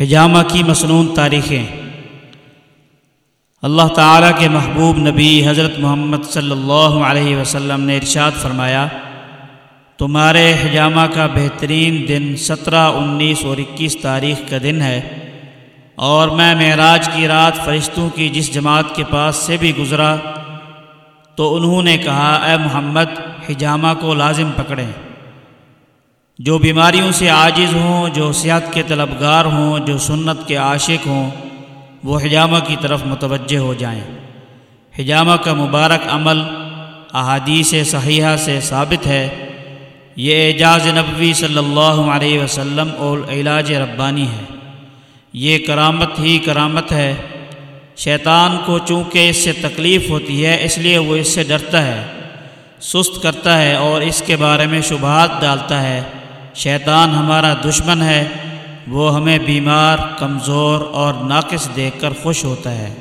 حجامہ کی مصنون تاریخیں۔ اللہ تعالیٰ کے محبوب نبی حضرت محمد صلی اللہ علیہ وسلم نے ارشاد فرمایا، تمہارے حجامہ کا بہترین دن سترہ انیس اور اکیس تاریخ کا دن ہے اور میں معراج کی رات فرشتوں کی جس جماعت کے پاس سے بھی گزرا، تو انہوں نے کہا، اے محمد، حجامہ کو لازم پکڑیں۔ جو بیماریوں سے عاجز ہوں، جو صحت کے طلبگار ہوں، جو سنت کے عاشق ہوں، وہ حجامہ کی طرف متوجہ ہو جائیں۔ حجامہ کا مبارک عمل احادیث صحیحہ سے ثابت ہے۔ یہ اعجاز نبوی صلی اللہ علیہ وسلم اور علاج ربانی ہے۔ یہ کرامت ہی کرامت ہے۔ شیطان کو چونکہ اس سے تکلیف ہوتی ہے، اس لیے وہ اس سے ڈرتا ہے، سست کرتا ہے اور اس کے بارے میں شبہات ڈالتا ہے۔ شیطان ہمارا دشمن ہے، وہ ہمیں بیمار، کمزور اور ناقص دیکھ کر خوش ہوتا ہے۔